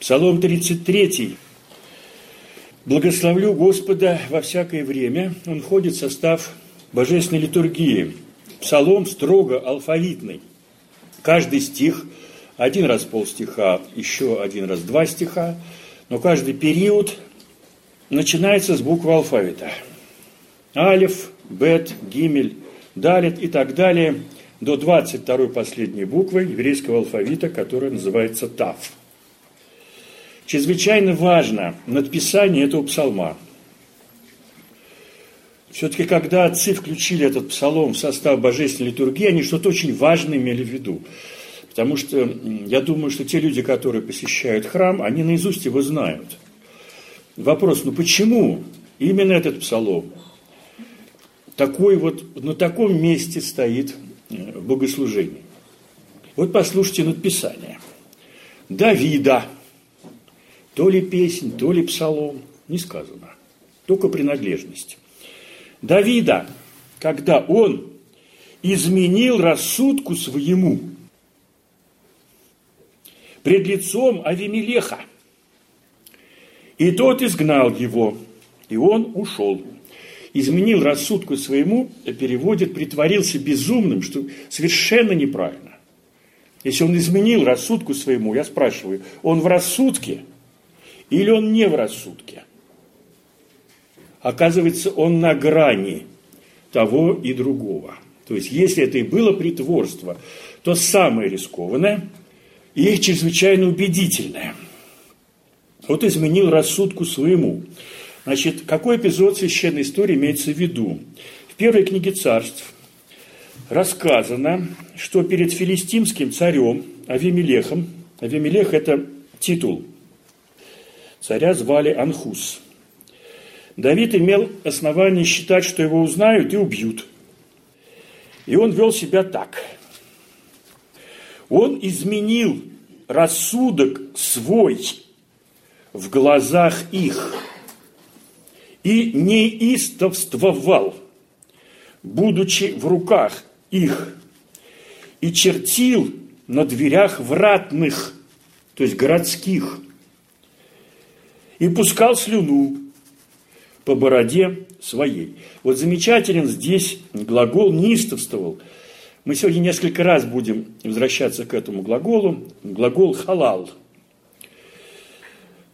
Псалом 33. «Благословлю Господа во всякое время». Он входит в состав божественной литургии. Псалом строго алфавитный. Каждый стих, один раз полстиха, еще один раз два стиха, но каждый период начинается с буквы алфавита. Алиф, Бет, Гимель, Далит и так далее до 22-й последней буквы еврейского алфавита, которая называется Тав. Чрезвычайно важно надписание этого псалма. Все-таки, когда отцы включили этот псалом в состав божественной литургии, они что-то очень важное имели в виду. Потому что я думаю, что те люди, которые посещают храм, они наизусть его знают. Вопрос, ну почему именно этот псалом такой вот, на таком месте стоит э, в богослужении? Вот послушайте надписание. Давида, то ли песнь, то ли псалом, не сказано. Только принадлежность. Давида, когда он изменил рассудку своему пред лицом Авимелеха, и тот изгнал его, и он ушел. Изменил рассудку своему, переводит, притворился безумным, что совершенно неправильно. Если он изменил рассудку своему, я спрашиваю, он в рассудке – или он не в рассудке? Оказывается, он на грани того и другого. То есть, если это и было притворство, то самое рискованное и чрезвычайно убедительное. Вот изменил рассудку своему. Значит, какой эпизод священной истории имеется в виду? В первой книге царств рассказано, что перед филистимским царем Авимелехом, Авимелех – это титул – Царя звали Анхус. Давид имел основание считать, что его узнают и убьют. И он вел себя так. Он изменил рассудок свой в глазах их и неистовствовал, будучи в руках их, и чертил на дверях вратных, то есть городских, и пускал слюну по бороде своей. Вот замечателен здесь глагол «неистовствовал». Мы сегодня несколько раз будем возвращаться к этому глаголу. Глагол «халал».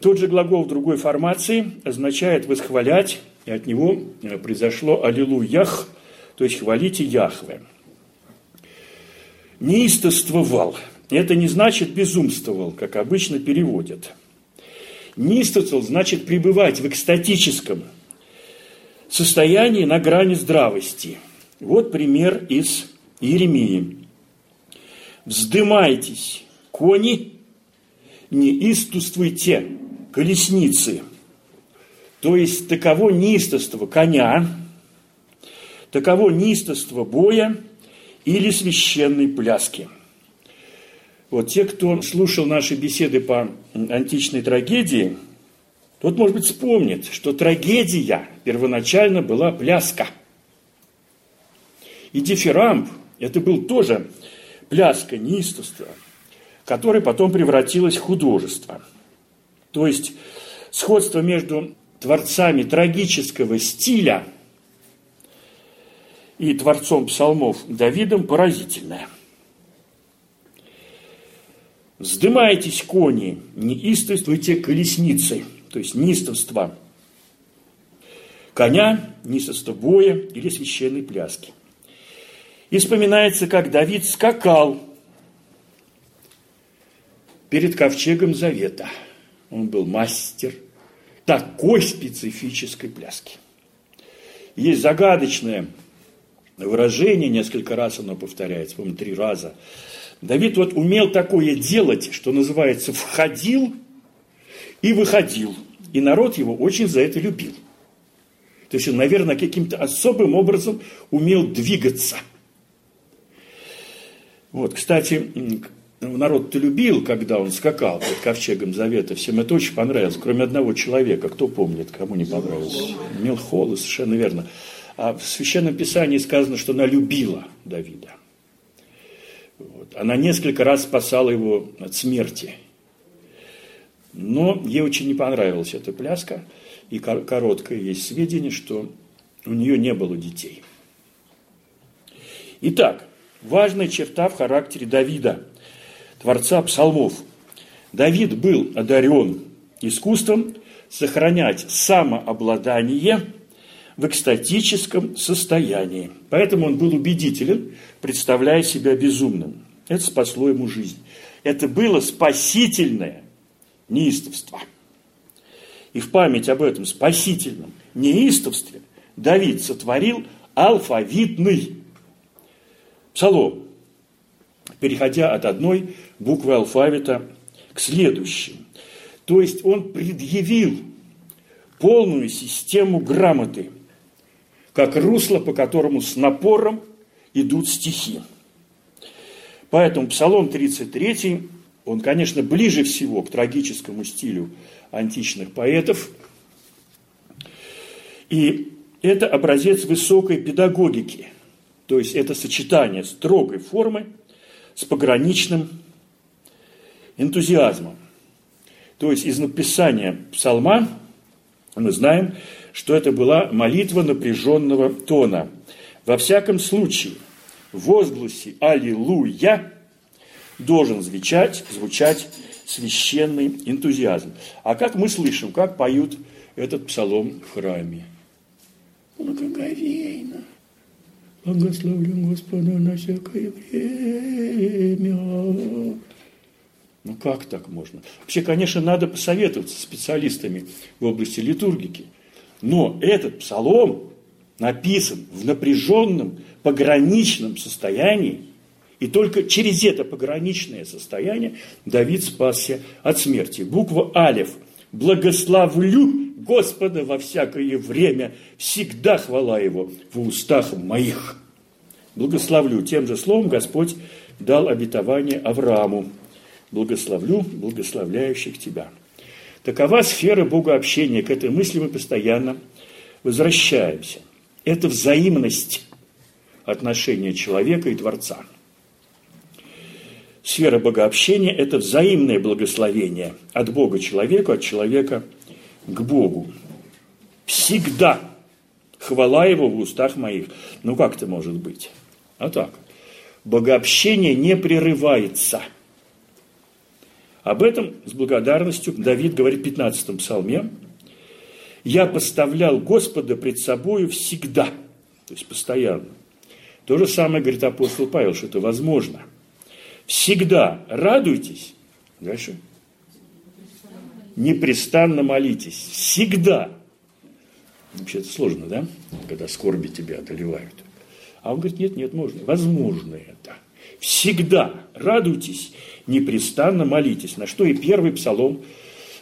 Тот же глагол в другой формации означает «восхвалять», и от него произошло «аллилуях», то есть «хвалите Яхве». Неистовствовал. Это не значит безумствовал, как обычно переводят – Нистацил значит пребывать в экстатическом состоянии на грани здравости. Вот пример из Еремии. «Вздымайтесь, кони, не истуствуйте, колесницы». То есть таково неистовство коня, таково неистовство боя или священной пляски – вот те, кто слушал наши беседы по античной трагедии, тот, может быть, вспомнит, что трагедия первоначально была пляска. И дифирамб – это был тоже пляска, неистовство, которое потом превратилось в художество. То есть сходство между творцами трагического стиля и творцом псалмов Давидом поразительное – Вздымайтесь, кони, неистовствуйте колесницы, то есть неистовство коня, неистовство боя или священной пляски. И вспоминается, как Давид скакал перед ковчегом Завета. Он был мастер такой специфической пляски. Есть загадочное выражение, несколько раз оно повторяется, по-моему, три раза – Давид вот умел такое делать, что называется, входил и выходил. И народ его очень за это любил. То есть он, наверное, каким-то особым образом умел двигаться. Вот, кстати, народ-то любил, когда он скакал под ковчегом Завета. Всем это очень понравилось, кроме одного человека. Кто помнит, кому не понравилось? Милхола, совершенно верно. А в Священном Писании сказано, что она любила Давида. Вот. Она несколько раз спасала его от смерти. Но ей очень не понравилась эта пляска, и короткое есть сведение, что у нее не было детей. Итак, важная черта в характере Давида, творца псалмов. Давид был одарен искусством сохранять самообладание в экстатическом состоянии. Поэтому он был убедителен, представляя себя безумным. Это спасло ему жизнь. Это было спасительное неистовство. И в память об этом спасительном неистовстве Давид сотворил алфавитный псалом, переходя от одной буквы алфавита к следующей. То есть он предъявил полную систему грамоты, как русло, по которому с напором идут стихи. Поэтому Псалом 33, он, конечно, ближе всего к трагическому стилю античных поэтов. И это образец высокой педагогики, то есть это сочетание строгой формы с пограничным энтузиазмом. То есть из написания псалма мы знаем, что это была молитва напряженного тона. Во всяком случае, в возгласе «Аллилуйя» должен звучать, звучать священный энтузиазм. А как мы слышим, как поют этот псалом в храме? Благоговейно. Благословлю Господа на всякое время. Ну как так можно? Вообще, конечно, надо посоветоваться с специалистами в области литургики. Но этот псалом написан в напряженном, пограничном состоянии, и только через это пограничное состояние Давид спасся от смерти. Буква Алев. Благословлю Господа во всякое время, всегда хвала Его в устах моих. Благословлю. Тем же словом Господь дал обетование Аврааму благословлю благословляющих тебя. Такова сфера богообщения. К этой мысли мы постоянно возвращаемся. Это взаимность отношения человека и Творца. Сфера богообщения – это взаимное благословение от Бога человеку, от человека к Богу. Всегда хвала Его в устах моих. Ну как это может быть? А так. Богообщение не прерывается – об этом с благодарностью Давид говорит в 15 псалме. «Я поставлял Господа пред собою всегда», то есть постоянно. То же самое говорит апостол Павел, что это возможно. Всегда радуйтесь. Дальше. Непрестанно молитесь. Всегда. Вообще это сложно, да? Когда скорби тебя одолевают. А он говорит, нет, нет, можно. Возможно это. Всегда радуйтесь непрестанно молитесь. На что и первый псалом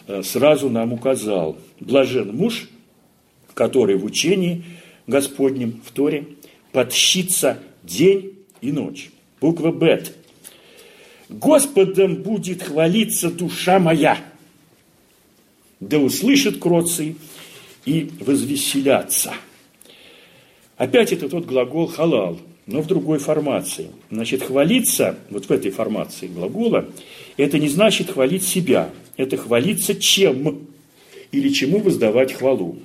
э, сразу нам указал. Блажен муж, который в учении Господнем в Торе подщится день и ночь. Буква Бет. Господом будет хвалиться душа моя, да услышит кроцы и возвеселятся. Опять это тот глагол халал – но в другой формации. Значит, хвалиться, вот в этой формации глагола, это не значит хвалить себя, это хвалиться чем или чему воздавать хвалу.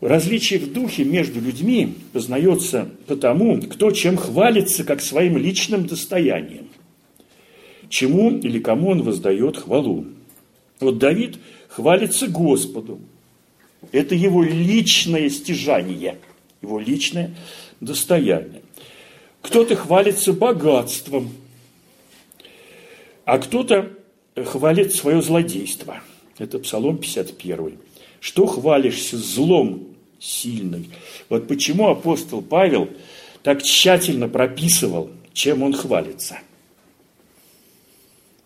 Различие в духе между людьми познается потому, кто чем хвалится, как своим личным достоянием. Чему или кому он воздает хвалу. Вот Давид хвалится Господу. Это его личное стяжание, его личное достояние. Кто-то хвалится богатством, а кто-то хвалит свое злодейство. Это Псалом 51. Что хвалишься злом сильным? Вот почему апостол Павел так тщательно прописывал, чем он хвалится.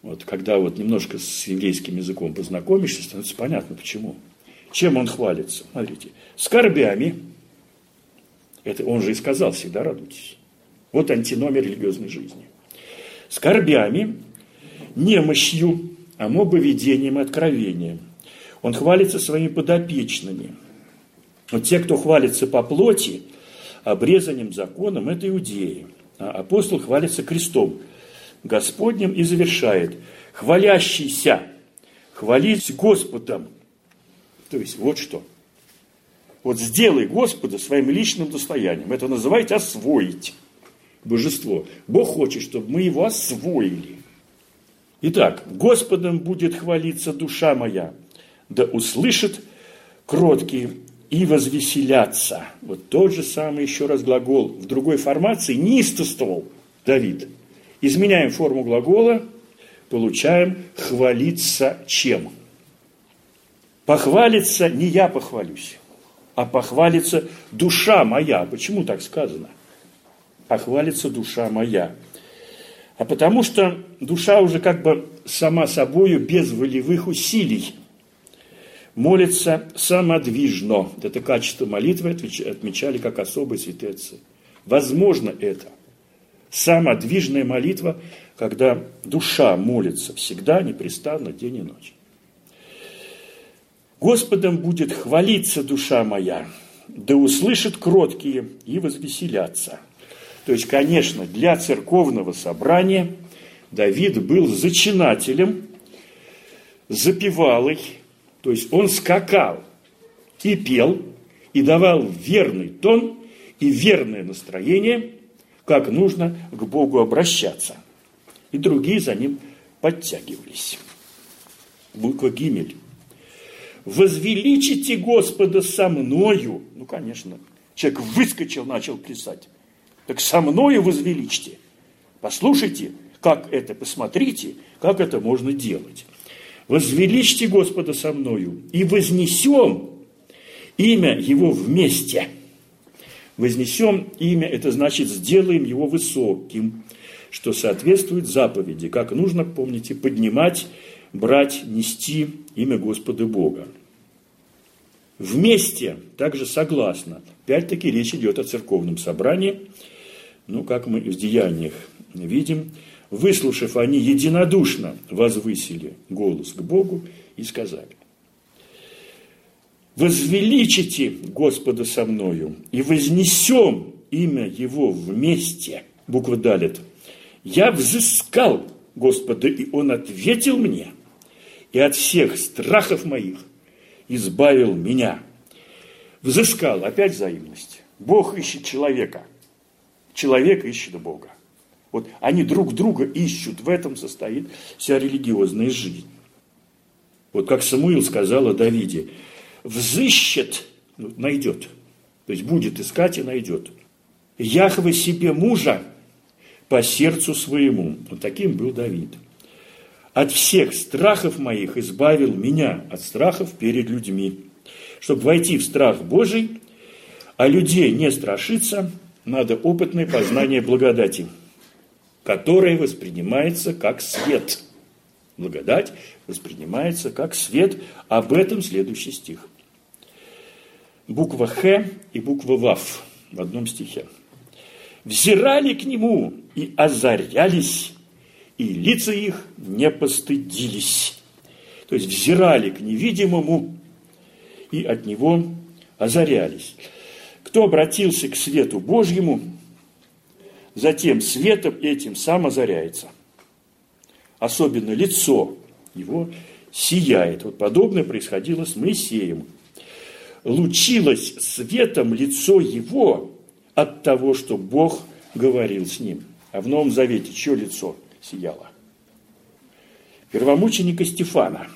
Вот когда вот немножко с еврейским языком познакомишься, становится понятно, почему. Чем он хвалится? Смотрите, скорбями. Это он же и сказал, всегда радуйтесь. Вот антиномер религиозной жизни. Скорбями, немощью, амобоведением и откровением. Он хвалится своими подопечными. Вот те, кто хвалится по плоти, обрезанием законом, это иудеи. А апостол хвалится крестом Господним и завершает. Хвалящийся хвалить Господом. То есть вот что. Вот сделай Господа своим личным достоянием. Это называется освоить божество. Бог хочет, чтобы мы его освоили. Итак, Господом будет хвалиться душа моя, да услышит кроткие и возвеселятся. Вот тот же самый еще раз глагол в другой формации неистовствовал Давид. Изменяем форму глагола, получаем хвалиться чем? Похвалиться не я похвалюсь, а похвалится душа моя. Почему так сказано? Похвалится душа моя. А потому что душа уже как бы сама собою без волевых усилий молится самодвижно. Это качество молитвы отмечали как особые святые. Возможно это. Самодвижная молитва, когда душа молится всегда, непрестанно, день и ночь. Господом будет хвалиться душа моя, да услышит кроткие и возвеселятся. То есть, конечно, для церковного собрания Давид был зачинателем, запевалой, то есть он скакал и пел, и давал верный тон и верное настроение, как нужно к Богу обращаться. И другие за ним подтягивались. Буква Гимель. «Возвеличите Господа со мною». Ну, конечно, человек выскочил, начал плясать. Так со мною возвеличьте. Послушайте, как это, посмотрите, как это можно делать возвеличьте Господа со мною и вознесем имя Его вместе. Вознесем имя, это значит сделаем его высоким, что соответствует заповеди, как нужно, помните, поднимать, брать, нести имя Господа Бога. Вместе, также согласно. Опять-таки речь идет о церковном собрании, ну, как мы в деяниях видим, Выслушав, они единодушно возвысили голос к Богу и сказали, «Возвеличите Господа со мною и вознесем имя Его вместе». Буква Далит. «Я взыскал Господа, и Он ответил мне, и от всех страхов моих избавил меня». Взыскал, опять взаимность. Бог ищет человека, человек ищет Бога. Вот они друг друга ищут, в этом состоит вся религиозная жизнь. Вот как Самуил сказал о Давиде, взыщет, ну, найдет, то есть будет искать и найдет. Яхве себе мужа по сердцу своему. Вот таким был Давид. От всех страхов моих избавил меня, от страхов перед людьми. Чтобы войти в страх Божий, а людей не страшиться, надо опытное познание благодати – которое воспринимается как свет. Благодать воспринимается как свет. Об этом следующий стих. Буква Х и буква Вав в одном стихе. «Взирали к нему и озарялись, и лица их не постыдились». То есть взирали к невидимому и от него озарялись. Кто обратился к свету Божьему, затем светом этим сам озаряется. Особенно лицо его сияет. Вот подобное происходило с Моисеем. Лучилось светом лицо его от того, что Бог говорил с ним. А в Новом Завете чье лицо сияло? Первомученика Стефана.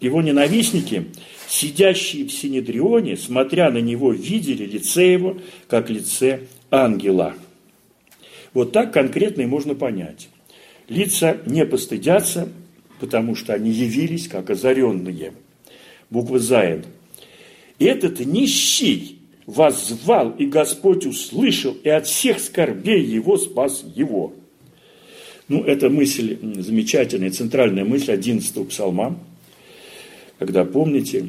Его ненавистники, сидящие в Синедрионе, смотря на него, видели лице его, как лице ангела – вот так конкретно и можно понять. Лица не постыдятся, потому что они явились как озаренные. Буква Заин. Этот нищий вас звал, и Господь услышал, и от всех скорбей его спас его. Ну, это мысль, замечательная, центральная мысль 11 псалма, когда, помните,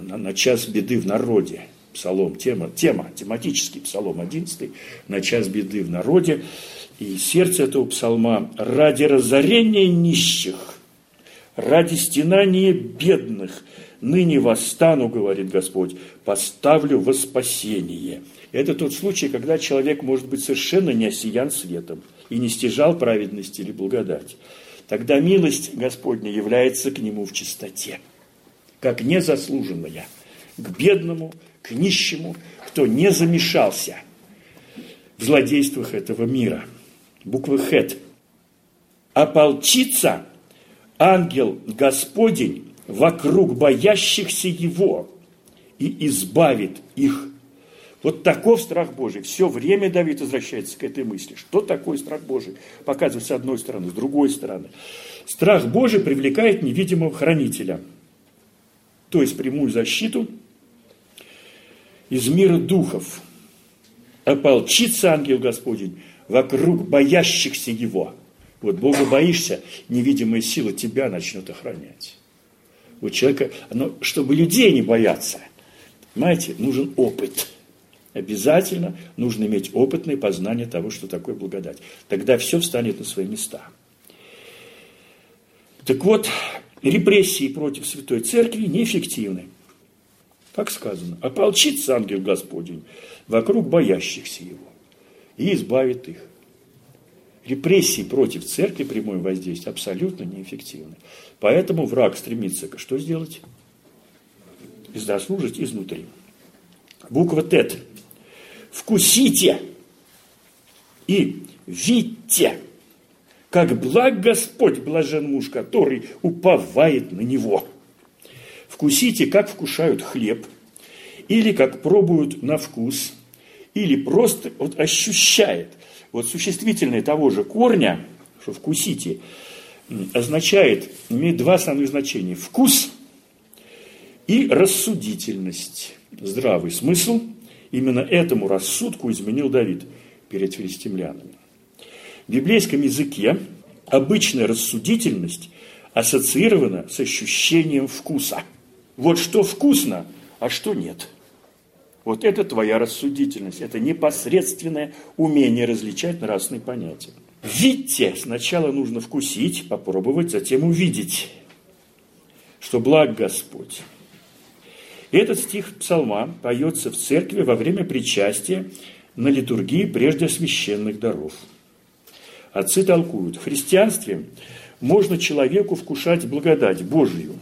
на, на час беды в народе – псалом, тема, тема, тематический псалом 11, на час беды в народе. И сердце этого псалма ради разорения нищих, ради стенания бедных, ныне восстану, говорит Господь, поставлю во спасение. Это тот случай, когда человек может быть совершенно не осиян светом и не стяжал праведности или благодать. Тогда милость Господня является к нему в чистоте, как незаслуженная, к бедному, к нищему, кто не замешался в злодействах этого мира. Буква «Хэт». Ополчится ангел Господень вокруг боящихся его и избавит их. Вот таков страх Божий. Все время Давид возвращается к этой мысли. Что такое страх Божий? Показывает с одной стороны, с другой стороны. Страх Божий привлекает невидимого хранителя, то есть прямую защиту из мира духов. Ополчится ангел Господень вокруг боящихся его. Вот Бога боишься, невидимая сила тебя начнет охранять. У человека, оно, чтобы людей не бояться, понимаете, нужен опыт. Обязательно нужно иметь опытное познание того, что такое благодать. Тогда все встанет на свои места. Так вот, репрессии против Святой Церкви неэффективны. Как сказано, ополчится ангел Господень вокруг боящихся его и избавит их. Репрессии против церкви, прямое воздействие, абсолютно неэффективны. Поэтому враг стремится что сделать? Заслужить изнутри. Буква ТЭТ. Вкусите и видите, как благ Господь, блажен муж, который уповает на него. Вкусите, как вкушают хлеб, или как пробуют на вкус, или просто вот ощущает. Вот существительное того же корня, что вкусите, означает, имеет два основных значения. Вкус и рассудительность. Здравый смысл. Именно этому рассудку изменил Давид перед филистимлянами. В библейском языке обычная рассудительность ассоциирована с ощущением вкуса. Вот что вкусно, а что нет. Вот это твоя рассудительность, это непосредственное умение различать нравственные понятия. Видите, сначала нужно вкусить, попробовать, затем увидеть, что благ Господь. Этот стих псалма поется в церкви во время причастия на литургии прежде священных даров. Отцы толкуют, в христианстве можно человеку вкушать благодать Божью.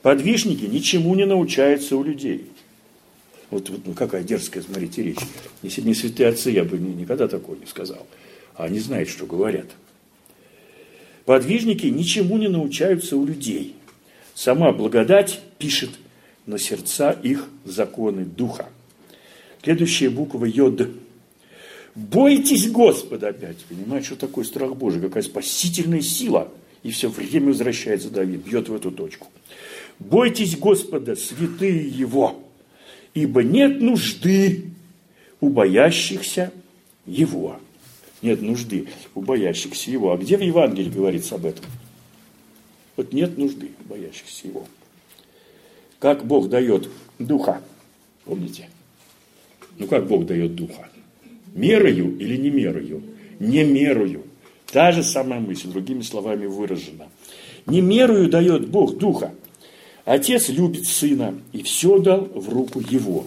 Подвижники ничему не научаются у людей. Вот, вот ну, какая дерзкая, смотрите, речь. Если бы не святые отцы, я бы никогда такого не сказал а они знают, что говорят. Подвижники ничему не научаются у людей. Сама благодать пишет на сердца их законы духа. Следующая буква Йод. Бойтесь Господа опять. Понимаете, что такое страх Божий? Какая спасительная сила. И все время возвращается Давид, бьет в эту точку. Бойтесь Господа, святые Его, ибо нет нужды у боящихся Его нет нужды у боящихся его. А где в Евангелии говорится об этом? Вот нет нужды у боящихся его. Как Бог дает духа? Помните? Ну как Бог дает духа? Мерою или не мерою? Не мерою. Та же самая мысль, другими словами выражена. Не мерою дает Бог духа. Отец любит сына и все дал в руку его.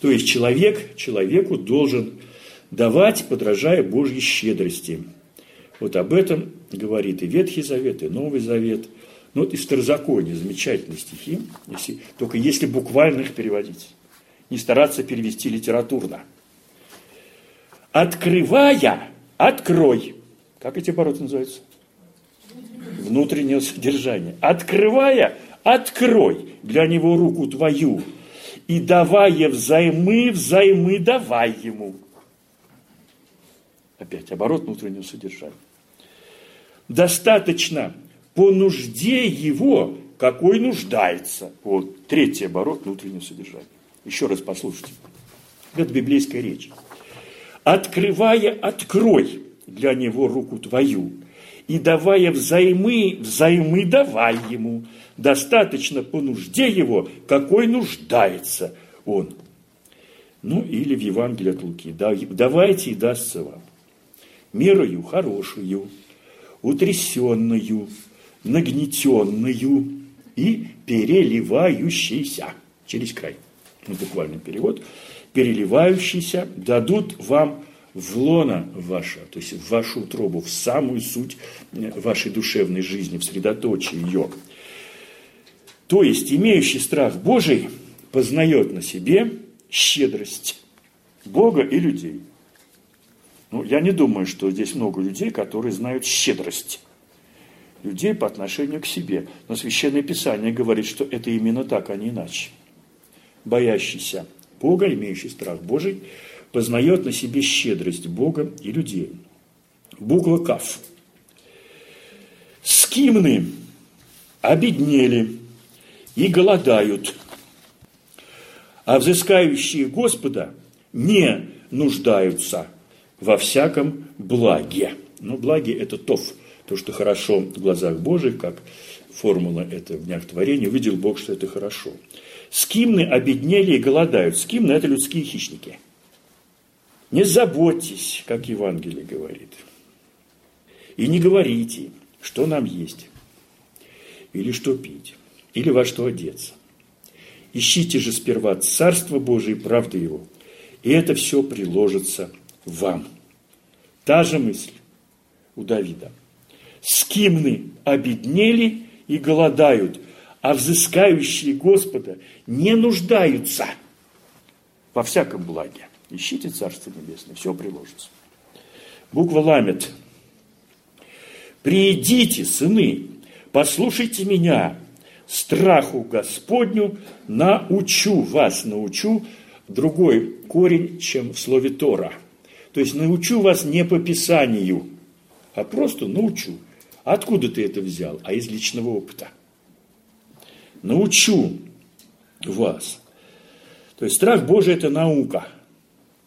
То есть человек человеку должен давать, подражая Божьей щедрости. Вот об этом говорит и Ветхий Завет, и Новый Завет. Ну вот из Второзакония замечательные стихи, если, только если буквально их переводить. Не стараться перевести литературно. Открывая, открой. Как эти обороты называются? Внутреннее содержание. Открывая, открой для него руку твою. И давая взаймы, взаймы давай ему. Опять оборот внутреннего содержания. Достаточно по нужде его, какой нуждается. Вот третий оборот внутреннего содержания. Еще раз послушайте. Это библейская речь. Открывая, открой для него руку твою, и давая взаймы, взаймы давай ему. Достаточно по нужде его, какой нуждается он. Ну, или в Евангелии от Луки. Давайте и дастся вам мерою хорошую, утрясенную, нагнетенную и переливающейся через край. Ну, буквальный перевод. Переливающийся дадут вам в лона ваше, то есть в вашу утробу, в самую суть вашей душевной жизни, в средоточие ее. То есть имеющий страх Божий познает на себе щедрость Бога и людей. Ну, я не думаю, что здесь много людей, которые знают щедрость людей по отношению к себе. Но Священное Писание говорит, что это именно так, а не иначе. Боящийся Бога, имеющий страх Божий, познает на себе щедрость Бога и людей. Буква Каф. Скимны обеднели и голодают, а взыскающие Господа не нуждаются во всяком благе. Но благе – это тов, то, что хорошо в глазах Божьих, как формула это в днях творения, увидел Бог, что это хорошо. Скимны обеднели и голодают. Скимны – это людские хищники. Не заботьтесь, как Евангелие говорит. И не говорите, что нам есть, или что пить, или во что одеться. Ищите же сперва Царство Божие и правды Его, и это все приложится вам. Та же мысль у Давида. Скимны обеднели и голодают, а взыскающие Господа не нуждаются во всяком благе. Ищите Царство Небесное, все приложится. Буква ламет. Приидите, сыны, послушайте меня, страху Господню научу вас, научу другой корень, чем в слове Тора. То есть научу вас не по Писанию, а просто научу. Откуда ты это взял? А из личного опыта. Научу вас. То есть страх Божий – это наука,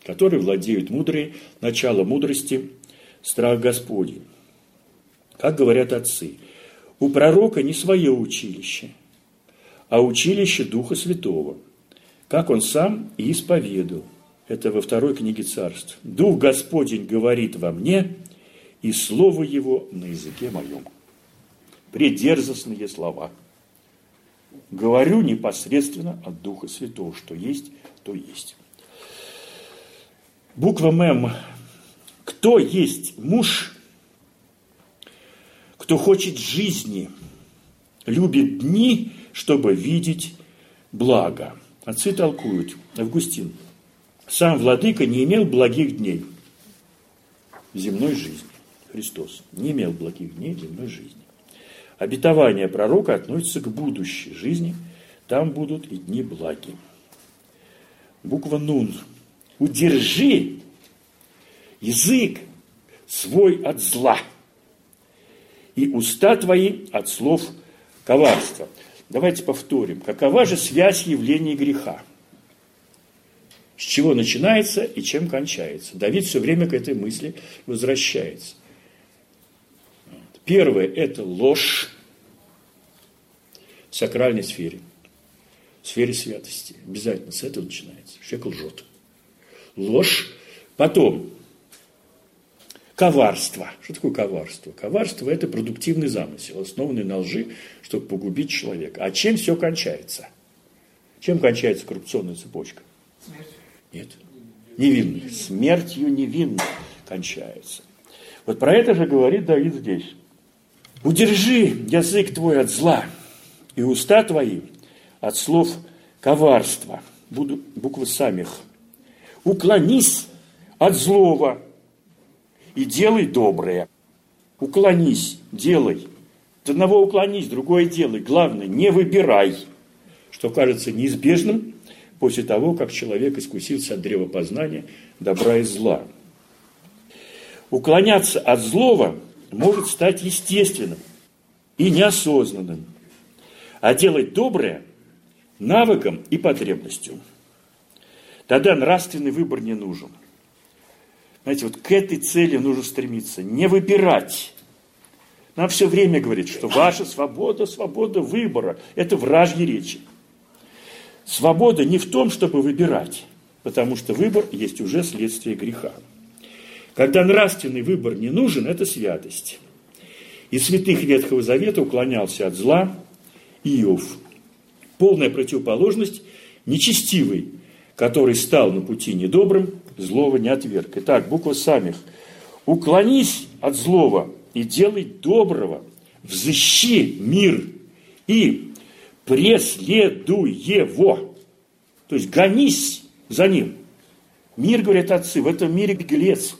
которой владеют мудрые, начало мудрости – страх Господень. Как говорят отцы, у пророка не свое училище, а училище Духа Святого, как он сам и исповедовал. Это во второй книге царств. «Дух Господень говорит во мне, и слово его на языке моем». Предерзостные слова. Говорю непосредственно от Духа Святого, что есть, то есть. Буква МЭМ. Кто есть муж, кто хочет жизни, любит дни, чтобы видеть благо. Отцы толкуют. Августин. Сам владыка не имел благих дней земной жизни. Христос не имел благих дней земной жизни. Обетование пророка относится к будущей жизни. Там будут и дни благи. Буква Нун. Удержи язык свой от зла и уста твои от слов коварства. Давайте повторим. Какова же связь явления греха? С чего начинается и чем кончается? Давид все время к этой мысли возвращается. Первое – это ложь в сакральной сфере, в сфере святости. Обязательно с этого начинается. Человек лжет. Ложь. Потом коварство. Что такое коварство? Коварство – это продуктивный замысел, основанный на лжи, чтобы погубить человека. А чем все кончается? Чем кончается коррупционная цепочка? Смерть. Нет. Невинных. Смертью невинных кончается. Вот про это же говорит Давид здесь. Удержи язык твой от зла и уста твои от слов коварства. Буду буквы самих. Уклонись от злого и делай доброе. Уклонись, делай. От одного уклонись, другое делай. Главное, не выбирай, что кажется неизбежным после того, как человек искусился от древа познания добра и зла. Уклоняться от злого – может стать естественным и неосознанным, а делать доброе – навыком и потребностью. Тогда нравственный выбор не нужен. Знаете, вот к этой цели нужно стремиться, не выбирать. Нам все время говорит, что ваша свобода, свобода выбора – это вражьи речи. Свобода не в том, чтобы выбирать, потому что выбор есть уже следствие греха. Когда нравственный выбор не нужен, это святость. И святых Ветхого Завета уклонялся от зла Иов. Полная противоположность нечестивый, который стал на пути недобрым злого не отверг. Итак, буква самих. Уклонись от злого и делай доброго, взыщи мир и преследуй его. То есть гонись за ним. Мир, говорят отцы, в этом мире беглец.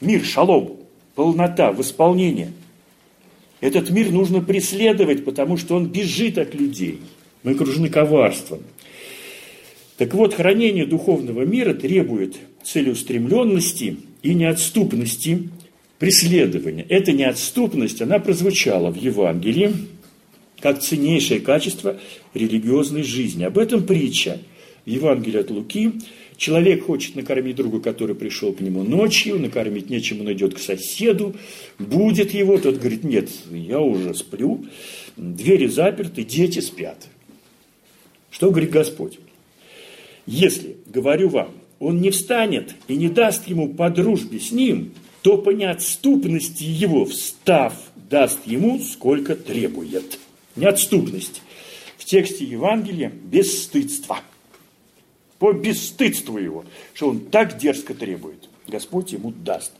Мир, шалом, полнота, восполнение. Этот мир нужно преследовать, потому что он бежит от людей. Мы окружены коварством. Так вот, хранение духовного мира требует целеустремленности и неотступности преследования. Эта неотступность, она прозвучала в Евангелии как ценнейшее качество религиозной жизни. Об этом притча в Евангелии от Луки. Человек хочет накормить друга, который пришел к нему ночью, накормить нечем, он идет к соседу, будет его, тот говорит, нет, я уже сплю, двери заперты, дети спят. Что говорит Господь? Если, говорю вам, он не встанет и не даст ему по дружбе с ним, то по неотступности его, встав, даст ему, сколько требует. Неотступность. В тексте Евангелия бесстыдство. По бесстыдству его, что он так дерзко требует. Господь ему даст.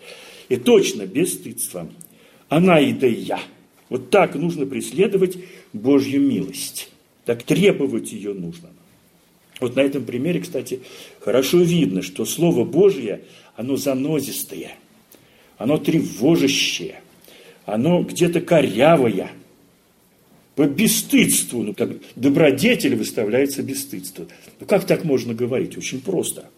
И точно бесстыдство. Она и да и я. Вот так нужно преследовать Божью милость. Так требовать ее нужно. Вот на этом примере, кстати, хорошо видно, что Слово Божье, оно занозистое, оно тревожащее, оно где-то корявое. По бесстыдству, ну как добродетель выставляется бесстыдство. Ну как так можно говорить? Очень просто.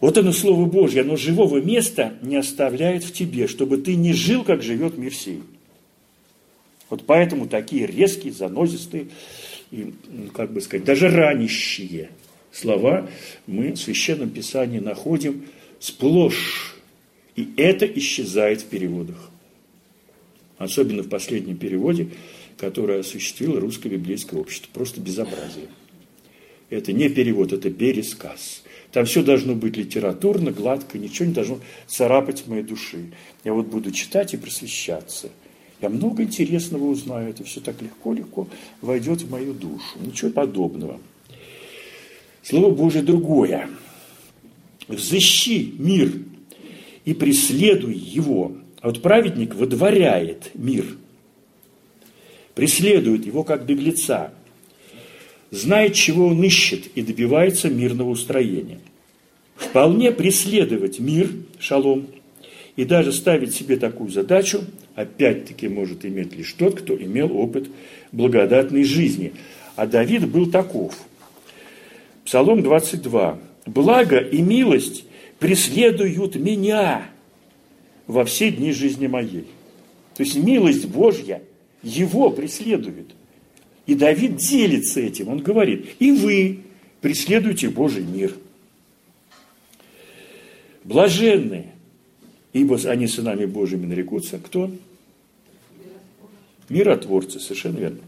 Вот оно Слово Божье, оно живого места не оставляет в тебе, чтобы ты не жил, как живет мир сей. Вот поэтому такие резкие, занозистые, и, как бы сказать, даже ранящие слова мы в Священном Писании находим сплошь. И это исчезает в переводах. Особенно в последнем переводе, который осуществило Русское библейское общество. Просто безобразие. Это не перевод, это пересказ. Там все должно быть литературно, гладко, ничего не должно царапать моей души. Я вот буду читать и просвещаться – я много интересного узнаю, это все так легко-легко войдет в мою душу. Ничего подобного. Слово Божие другое. Взыщи мир и преследуй его. А вот праведник водворяет мир, преследует его как беглеца, знает, чего он ищет и добивается мирного устроения. Вполне преследовать мир, шалом, и даже ставить себе такую задачу, опять-таки может иметь лишь тот, кто имел опыт благодатной жизни. А Давид был таков. Псалом 22. «Благо и милость преследуют меня во все дни жизни моей». То есть милость Божья его преследует. И Давид делится этим. Он говорит, и вы преследуете Божий мир. Блаженные, ибо они сынами Божьими нарекутся. Кто? Миротворцы, совершенно верно.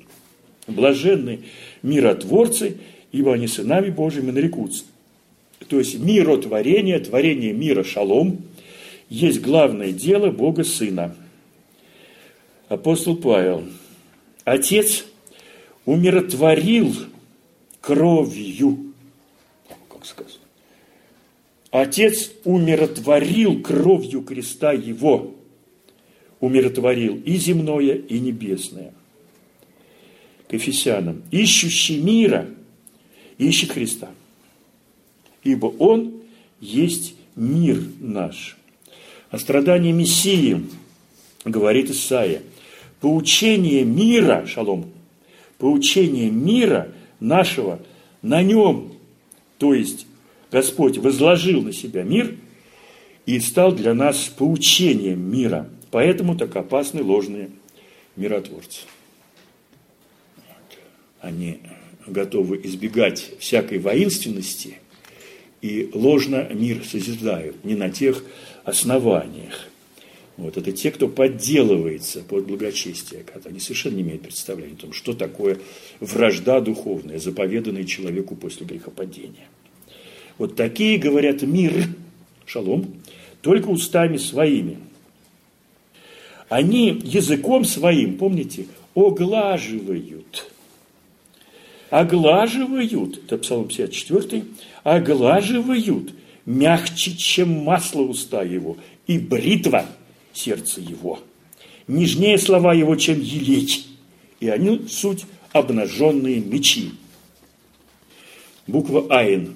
Блаженные миротворцы, ибо они сынами Божьими нарекутся. То есть миротворение, творение мира шалом, есть главное дело Бога Сына. Апостол Павел. Отец умиротворил кровью, как сказано, Отец умиротворил кровью креста его, умиротворил и земное, и небесное. К Ефесянам. Ищущий мира, ищет Христа. Ибо Он есть мир наш. О страдании Мессии говорит Исаия. Поучение мира, шалом, поучение мира нашего на нем, то есть Господь возложил на себя мир и стал для нас поучением мира. Поэтому так опасны ложные миротворцы. Они готовы избегать всякой воинственности и ложно мир созидают, не на тех основаниях. Вот это те, кто подделывается под благочестие, когда они совершенно не имеют представления о том, что такое вражда духовная, заповеданная человеку после грехопадения. Вот такие говорят мир, шалом, только устами своими. Они языком своим, помните, оглаживают. оглаживают, это Псалом 54, оглаживают мягче, чем масло уста его, и бритва сердца его. Нежнее слова его, чем елей, и они суть обнаженные мечи. Буква Айн.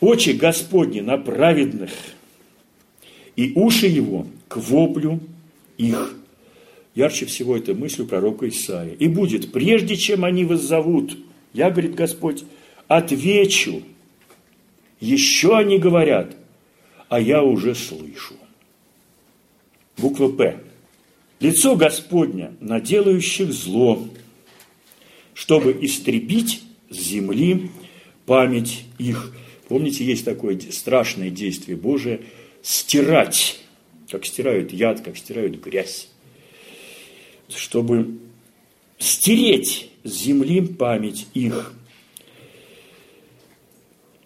Очи Господни на праведных, и уши его к воплю их. Ярче всего эта мысль у пророка Исаия. И будет, прежде чем они вас зовут, я, говорит Господь, отвечу. Еще они говорят, а я уже слышу. Буква П. Лицо Господня на делающих зло, чтобы истребить с земли память их. Помните, есть такое страшное действие Божие – стирать, как стирают яд, как стирают грязь. Чтобы стереть с земли память их.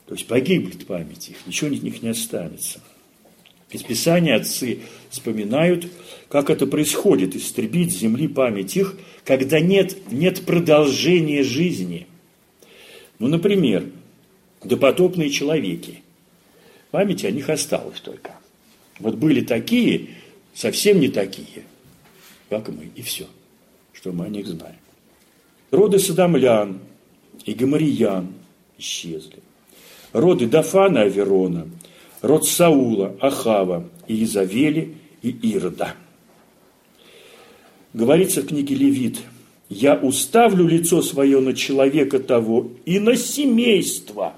То есть погибнет память их, ничего от них не останется. Из Писания отцы вспоминают, как это происходит, истребить земли память их, когда нет, нет продолжения жизни. Ну, например, допотопные человеки. Память о них осталась только. Вот были такие, совсем не такие, как мы, и все, что мы о них знаем. Роды Садамлян и Гамариян исчезли. Роды Дафана Аверона, род Саула, Ахава, Иезавели и Ирода. Говорится в книге Левит, «Я уставлю лицо свое на человека того и на семейство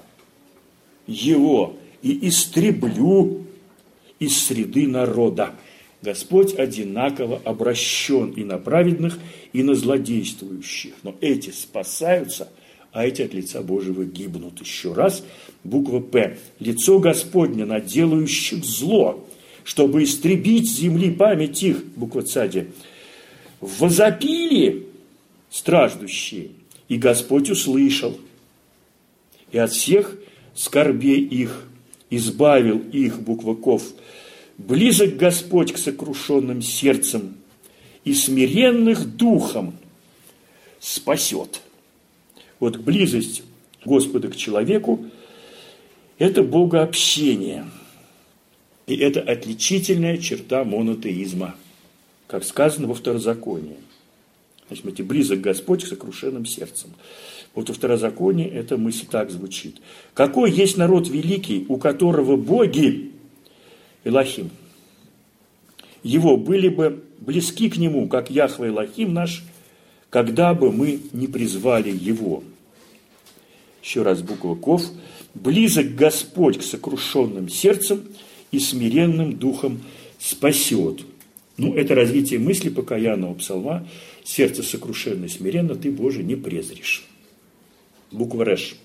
его, и истреблю из среды народа». Господь одинаково обращен и на праведных, и на злодействующих. Но эти спасаются, а эти от лица Божьего гибнут. Еще раз, буква «П». Лицо Господне на делающих зло, чтобы истребить земли память их, буква «Цади». Возопили страждущие, и Господь услышал. И от всех скорбей их избавил их, буква «Ков», Близок Господь к сокрушенным сердцам и смиренных духом спасет. Вот близость Господа к человеку – это богообщение. И это отличительная черта монотеизма, как сказано во второзаконии. Значит, смотрите, близок Господь к сокрушенным сердцем. Вот во второзаконии эта мысль так звучит. Какой есть народ великий, у которого боги Элохим. Его были бы близки к нему, как Яхва Элохим наш, когда бы мы не призвали его. Еще раз буква Ков. Близок Господь к сокрушенным сердцем и смиренным духом спасет. Ну, это развитие мысли покаянного псалма. Сердце сокрушенно и смиренно ты, Боже, не презришь. Буква Реш.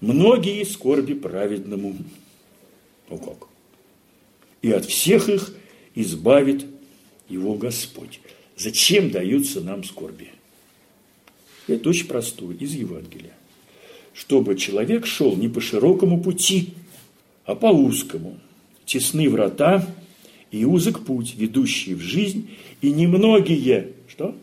Многие скорби праведному. Ну как? и от всех их избавит его Господь. Зачем даются нам скорби? Это очень простое, из Евангелия. Чтобы человек шел не по широкому пути, а по узкому. Тесны врата и узок путь, ведущий в жизнь, и немногие, что?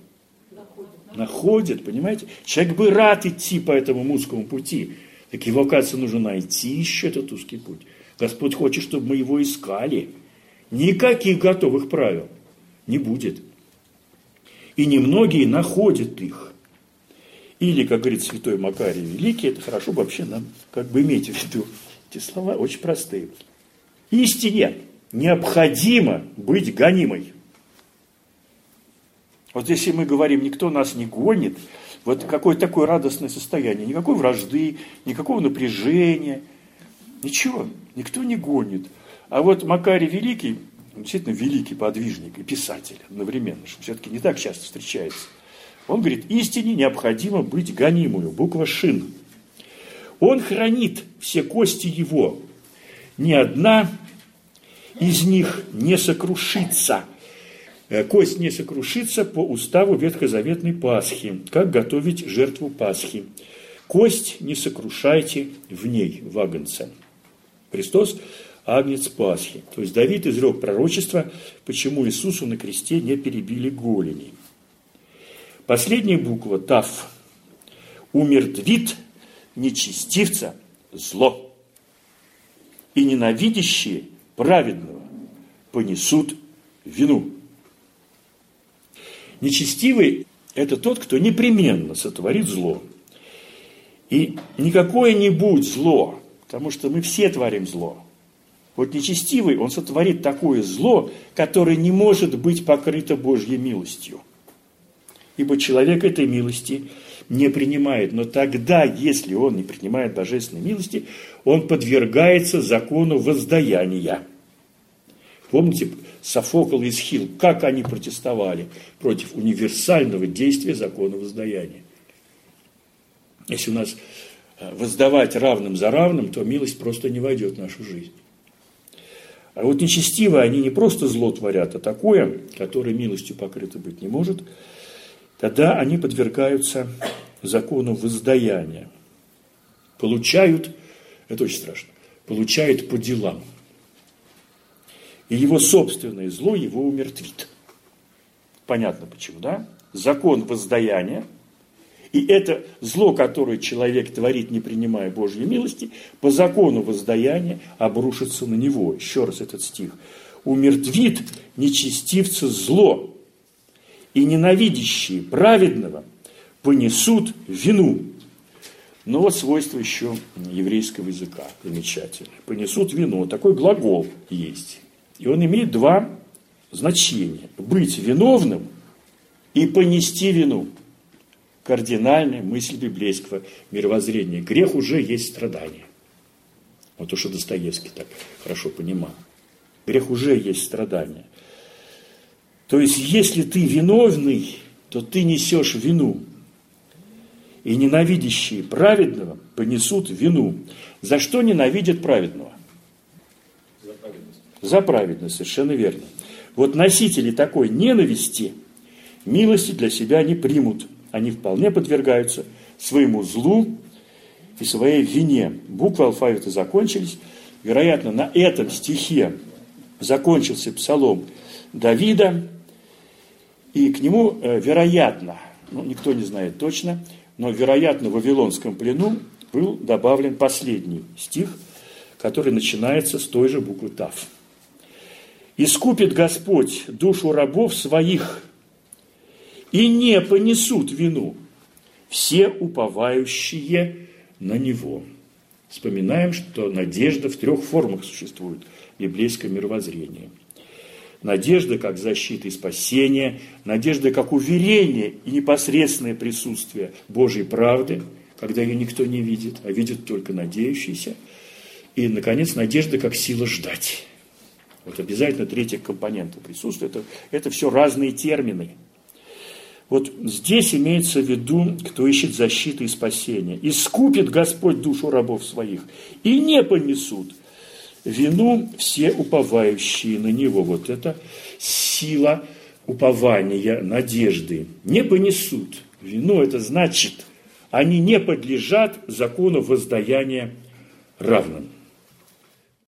Находят. Находят, понимаете? Человек бы рад идти по этому узкому пути, так его, оказывается, нужно найти еще этот узкий путь. Господь хочет, чтобы мы его искали. Никаких готовых правил не будет. И немногие находят их. Или, как говорит святой Макарий Великий, это хорошо вообще нам как бы иметь в виду. Эти слова очень простые. Истине необходимо быть гонимой. Вот если мы говорим, никто нас не гонит, вот какое такое радостное состояние, никакой вражды, никакого напряжения – Ничего, никто не гонит. А вот Макарий Великий, действительно великий подвижник и писатель одновременно, что все-таки не так часто встречается. Он говорит, истине необходимо быть гонимую, буква шин. Он хранит все кости его. Ни одна из них не сокрушится. Э, кость не сокрушится по уставу ветхозаветной Пасхи. Как готовить жертву Пасхи? Кость не сокрушайте в ней, в агнце. Христос – агнец Пасхи. То есть Давид изрек пророчество, почему Иисусу на кресте не перебили голени. Последняя буква – Тав. умертвит нечестивца зло, и ненавидящие праведного понесут вину. Нечестивый – это тот, кто непременно сотворит зло. И не какое-нибудь зло, потому что мы все творим зло. Вот нечестивый, он сотворит такое зло, которое не может быть покрыто Божьей милостью. Ибо человек этой милости не принимает. Но тогда, если он не принимает божественной милости, он подвергается закону воздаяния. Помните, Софокл и Схил, как они протестовали против универсального действия закона воздаяния. Если у нас э, воздавать равным за равным, то милость просто не войдет в нашу жизнь. А вот нечестивые, они не просто зло творят, а такое, которое милостью покрыто быть не может, тогда они подвергаются закону воздаяния. Получают, это очень страшно, получают по делам – и его собственное зло его умертвит. Понятно почему, да? Закон воздаяния, и это зло, которое человек творит, не принимая Божьей милости, по закону воздаяния обрушится на него. Еще раз этот стих. Умертвит нечестивца зло, и ненавидящие праведного понесут вину. Но вот свойство еще еврейского языка замечательное. Понесут вину. Такой глагол есть. И он имеет два значения. Быть виновным и понести вину. Кардинальная мысль библейского мировоззрения. Грех уже есть страдание. Вот то, что Достоевский так хорошо понимал. Грех уже есть страдание. То есть, если ты виновный, то ты несешь вину. И ненавидящие праведного понесут вину. За что ненавидят праведного? За праведность, совершенно верно. Вот носители такой ненависти милости для себя не примут. Они вполне подвергаются своему злу и своей вине. Буквы алфавита закончились. Вероятно, на этом стихе закончился псалом Давида. И к нему, э, вероятно, ну, никто не знает точно, но, вероятно, в Вавилонском плену был добавлен последний стих, который начинается с той же буквы Тав. Искупит Господь душу рабов своих, и не понесут вину все уповающие на Него. Вспоминаем, что надежда в трех формах существует в библейском мировоззрении. Надежда как защита и спасение, надежда как уверение и непосредственное присутствие Божьей правды, когда ее никто не видит, а видит только надеющийся. И, наконец, надежда как сила ждать. Вот обязательно третий компонент присутствует. Это, это все разные термины. Вот здесь имеется в виду, кто ищет защиты и спасения. «Искупит Господь душу рабов своих, и не понесут вину все уповающие на Него». Вот это сила упования, надежды. Не понесут вину, это значит, они не подлежат закону воздаяния равным.